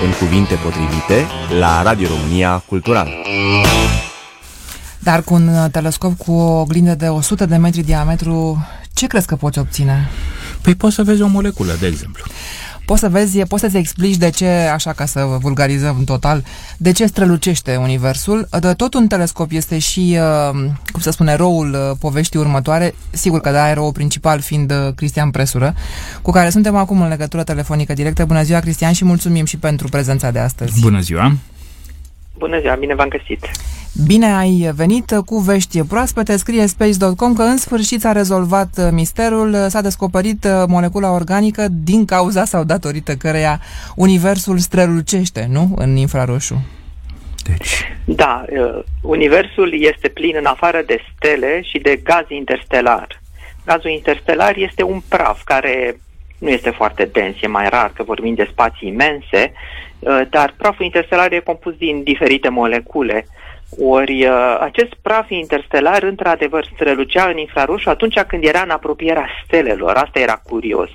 în cuvinte potrivite la Radio România Cultural. Dar cu un uh, telescop cu o oglindă de 100 de metri diametru, ce crezi că poți obține? Păi poți să vezi o moleculă, de exemplu. Poți să vezi, poți să-ți explici de ce, așa ca să vulgarizăm în total, de ce strălucește Universul. De tot un telescop este și, uh, cum să spune, roul uh, poveștii următoare, sigur că da, roul principal fiind Cristian Presură, cu care suntem acum în legătură telefonică directă. Bună ziua, Cristian, și mulțumim și pentru prezența de astăzi. Bună ziua! Bună ziua, bine v-am găsit! Bine ai venit cu vești proaspete, scrie Space.com că în sfârșit s-a rezolvat misterul, s-a descoperit molecula organică din cauza sau datorită căreia universul strălucește, nu? În infraroșu. Deci... Da, uh, universul este plin în afară de stele și de gaz interstelar. Gazul interstelar este un praf care nu este foarte dens, e mai rar că vorbim de spații imense, uh, dar praful interstelar e compus din diferite molecule. Ori uh, acest praf interstelar, într-adevăr, strălucea în infraroșu atunci când era în apropierea stelelor. Asta era curios.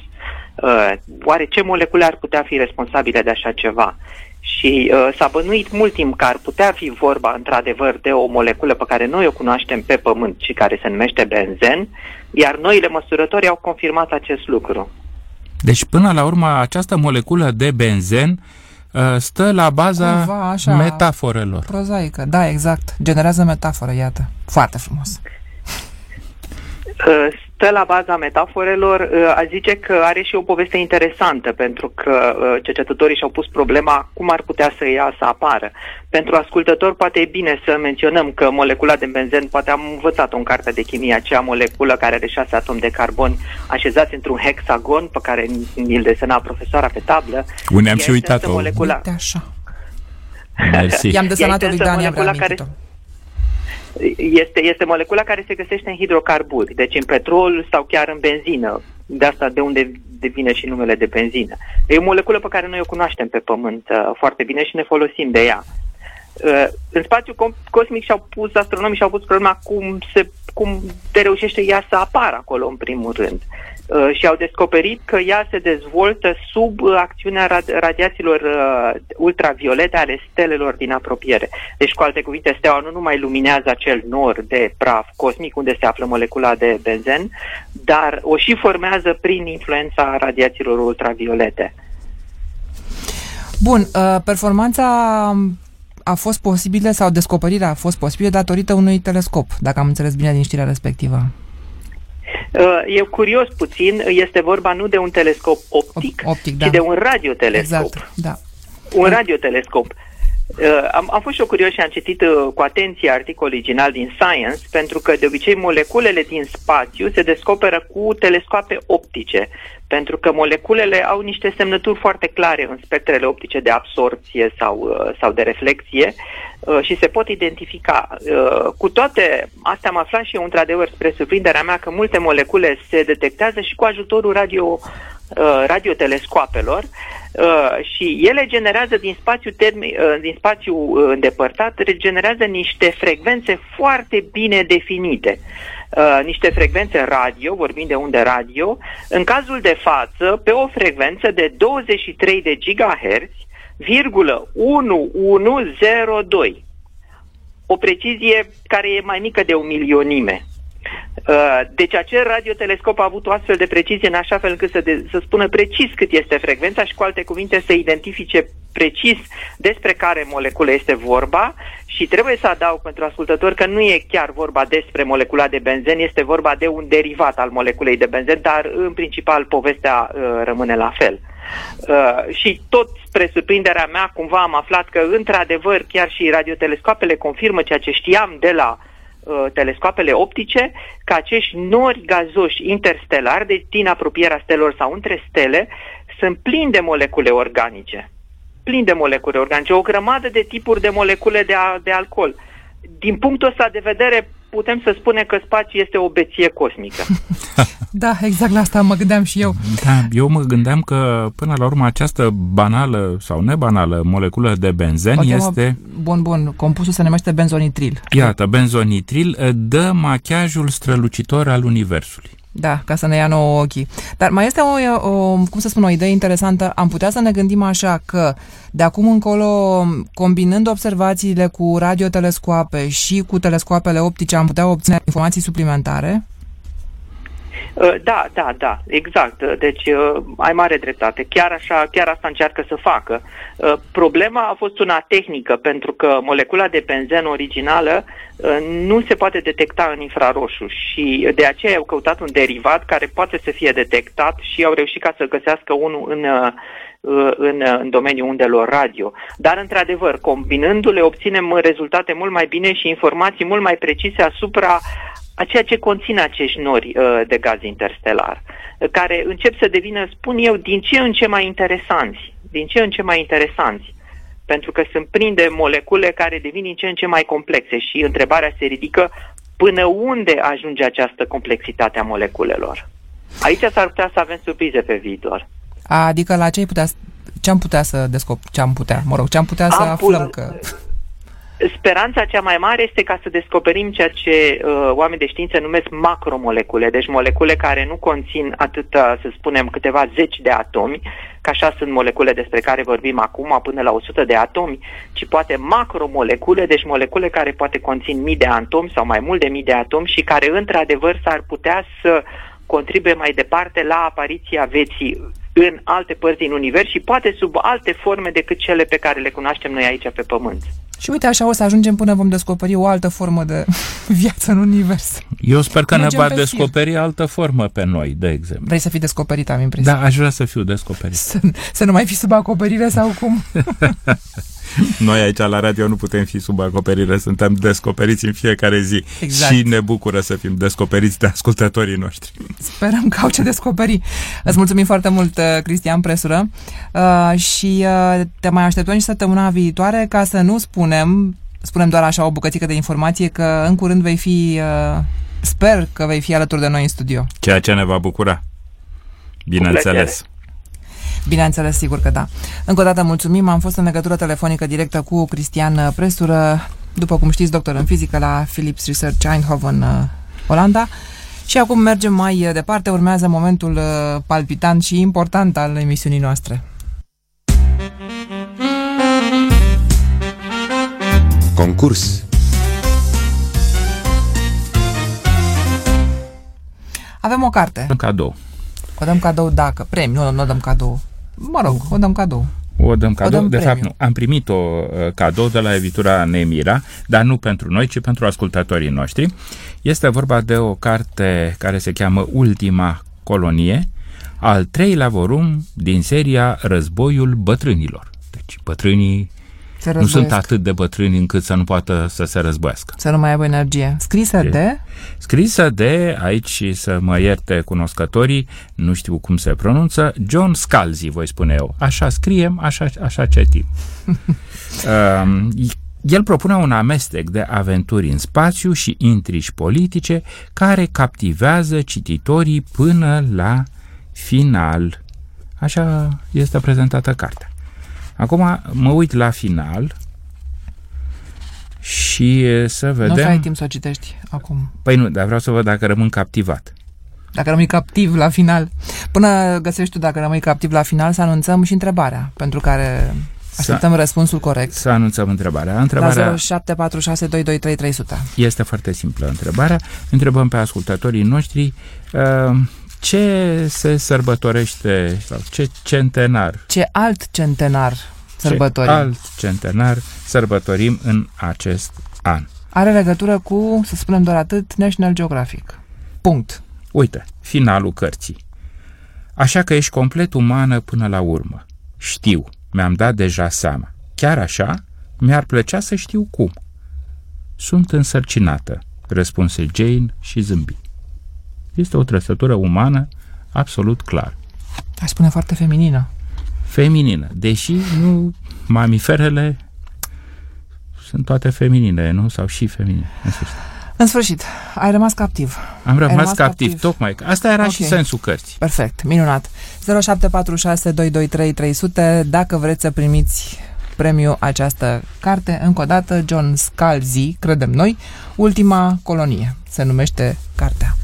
Uh, oare ce molecule ar putea fi responsabile de așa ceva? Și uh, s-a bănuit mult timp că ar putea fi vorba, într-adevăr, de o moleculă pe care noi o cunoaștem pe Pământ și care se numește benzen, iar noile măsurători au confirmat acest lucru. Deci, până la urmă, această moleculă de benzen uh, Uh, stă la baza Cumva, așa, metaforelor. Prozaică, da, exact. Generează metaforă, iată. Foarte frumos. Uh, stă la baza metaforelor, uh, a zice că are și o poveste interesantă, pentru că uh, cercetătorii și-au pus problema cum ar putea să ea să apară. Pentru ascultător poate e bine să menționăm că molecula de benzen, poate am învățat-o în cartea de chimie, acea moleculă care are șase atomi de carbon așezați într-un hexagon pe care ni-l desena profesoara pe tablă. Unde am și uitat-o. Molecula... Uite așa. Mersi. I-am desenat-o lui Dani, am care este, este molecula care se găsește în hidrocarburi, deci în petrol sau chiar în benzină. De asta de unde devine și numele de benzină. E o moleculă pe care noi o cunoaștem pe Pământ uh, foarte bine și ne folosim de ea. Uh, în spațiu cosmic și-au pus, astronomii și-au pus problema cum se cum te reușește ea să apară acolo în primul rând. Uh, și au descoperit că ea se dezvoltă sub uh, acțiunea rad- radiațiilor uh, ultraviolete ale stelelor din apropiere. Deci, cu alte cuvinte, steaua nu numai luminează acel nor de praf cosmic unde se află molecula de benzen, dar o și formează prin influența radiațiilor ultraviolete. Bun, uh, performanța a fost posibilă sau descoperirea a fost posibilă datorită unui telescop, dacă am înțeles bine din știrea respectivă. Uh, e curios puțin, este vorba nu de un telescop optic, optic da. ci de un radiotelescop. Exact, da. Un radiotelescop. Uh, am, am fost și eu curios și am citit uh, cu atenție articol original din Science, pentru că de obicei moleculele din spațiu se descoperă cu telescoape optice, pentru că moleculele au niște semnături foarte clare în spectrele optice de absorpție sau, uh, sau de reflexie uh, și se pot identifica. Uh, cu toate astea am aflat și eu, într-adevăr, spre surprinderea mea, că multe molecule se detectează și cu ajutorul radio Uh, radiotelescoapelor uh, și ele generează din spațiu, termi, uh, din spațiu uh, îndepărtat, generează niște frecvențe foarte bine definite. Uh, niște frecvențe radio, vorbim de unde radio, în cazul de față, pe o frecvență de 23 de GHz, virgulă 1102. O precizie care e mai mică de o milionime. Uh, deci acel radiotelescop a avut o astfel de precizie în așa fel încât să, de, să spună precis cât este frecvența și cu alte cuvinte să identifice precis despre care moleculă este vorba și trebuie să adaug pentru ascultător că nu e chiar vorba despre molecula de benzen, este vorba de un derivat al moleculei de benzen, dar în principal povestea uh, rămâne la fel. Uh, și tot spre surprinderea mea, cumva am aflat că, într-adevăr, chiar și radiotelescoapele confirmă ceea ce știam de la Uh, telescoapele optice că acești nori gazoși interstellari, deci din apropierea stelor sau între stele, sunt plini de molecule organice. Plini de molecule organice, o grămadă de tipuri de molecule de, a, de alcool. Din punctul ăsta de vedere, putem să spunem că spațiul este o beție cosmică. da, exact la asta mă gândeam și eu. Da, eu mă gândeam că până la urmă această banală sau nebanală moleculă de benzen okay, este... Bun, bun, compusul se numește benzonitril. Iată, benzonitril dă machiajul strălucitor al Universului. Da, ca să ne ia nouă ochii. Dar mai este o, o, cum să spun, o idee interesantă. Am putea să ne gândim așa că de acum încolo, combinând observațiile cu radiotelescoape și cu telescoapele optice, am putea obține informații suplimentare? Uh, da, da, da, exact. Deci uh, ai mare dreptate. Chiar așa, chiar asta încearcă să facă. Uh, problema a fost una tehnică, pentru că molecula de benzen originală nu se poate detecta în infraroșu și de aceea au căutat un derivat care poate să fie detectat și au reușit ca să găsească unul în în, în domeniul undelor radio. Dar, într-adevăr, combinându-le, obținem rezultate mult mai bine și informații mult mai precise asupra a ceea ce conține acești nori uh, de gaz interstelar, care încep să devină, spun eu, din ce în ce mai interesanți. Din ce în ce mai interesanți. Pentru că sunt prinde molecule care devin din ce în ce mai complexe și întrebarea se ridică până unde ajunge această complexitate a moleculelor. Aici s-ar putea să avem surprize pe viitor. Adică la ce putea, ce am putea să descoperim, ce am putea, mă rog, ce am putea să am aflăm că... Speranța cea mai mare este ca să descoperim ceea ce uh, oamenii de știință numesc macromolecule, deci molecule care nu conțin atât, să spunem, câteva zeci de atomi, că așa sunt molecule despre care vorbim acum, până la 100 de atomi, ci poate macromolecule, deci molecule care poate conțin mii de atomi sau mai mult de mii de atomi și care, într-adevăr, s-ar putea să contribuie mai departe la apariția vieții în alte părți din univers și poate sub alte forme decât cele pe care le cunoaștem noi aici pe Pământ. Și uite, așa o să ajungem până vom descoperi o altă formă de viață în univers. Eu sper că Mergem ne va descoperi fir. altă formă pe noi, de exemplu. Vrei să fii descoperit, am impresia. Da, aș vrea să fiu descoperit. Să, să nu mai fi sub acoperire sau cum? Noi aici la radio nu putem fi sub acoperire, suntem descoperiți în fiecare zi exact. și ne bucură să fim descoperiți de ascultătorii noștri. Sperăm că au ce descoperi. Îți mulțumim foarte mult, uh, Cristian Presură, uh, și uh, te mai așteptăm și săptămâna viitoare ca să nu spunem, spunem doar așa o bucățică de informație, că în curând vei fi, uh, sper că vei fi alături de noi în studio. Ceea ce ne va bucura. Bineînțeles. Bineînțeles, sigur că da. Încă o dată mulțumim, am fost în legătură telefonică directă cu Cristian Presură, după cum știți, doctor în fizică la Philips Research Eindhoven, uh, Olanda. Și acum mergem mai departe, urmează momentul uh, palpitant și important al emisiunii noastre. Concurs Avem o carte. Un cadou. O dăm cadou dacă. Premiu, nu, nu o dăm cadou. Mă rog, o dăm cadou. O dăm cadou. O dăm de premiu. fapt, nu. Am primit o uh, cadou de la editura Nemira, dar nu pentru noi, ci pentru ascultătorii noștri. Este vorba de o carte care se cheamă Ultima Colonie, al treilea volum din seria Războiul Bătrânilor. Deci, bătrânii se nu sunt atât de bătrâni încât să nu poată să se războiască. Să nu mai aibă energie. Scrisă de? de? Scrisă de, aici să mă ierte cunoscătorii, nu știu cum se pronunță, John Scalzi, voi spune eu. Așa scriem, așa, așa citim. um, el propune un amestec de aventuri în spațiu și intrigi politice care captivează cititorii până la final. Așa este prezentată cartea. Acum mă uit la final și să vedem... Nu ai timp să o citești acum. Păi nu, dar vreau să văd dacă rămân captivat. Dacă rămâi captiv la final. Până găsești tu dacă rămâi captiv la final, să anunțăm și întrebarea pentru care Așteptăm să, răspunsul corect. Să anunțăm întrebarea. întrebarea la 0746223300. Este foarte simplă întrebarea. Întrebăm pe ascultătorii noștri uh, ce se sărbătorește sau ce centenar? Ce alt centenar sărbătorim? Ce alt centenar sărbătorim în acest an? Are legătură cu, să spunem doar atât, National Geographic. Punct. Uite, finalul cărții. Așa că ești complet umană până la urmă. Știu, mi-am dat deja seama. Chiar așa, mi-ar plăcea să știu cum. Sunt însărcinată, răspunse Jane și zâmbi. Este o trăsătură umană absolut clar. Aș spune foarte feminină. Feminină, deși nu mamiferele sunt toate feminine, nu? Sau și feminine, în sfârșit. În sfârșit, ai rămas captiv. Am rămas, rămas captiv, captiv, tocmai. Asta era okay. și sensul cărții. Perfect, minunat. 0746 223 300 dacă vreți să primiți premiu această carte, încă o dată, John Scalzi, credem noi, Ultima colonie, se numește cartea.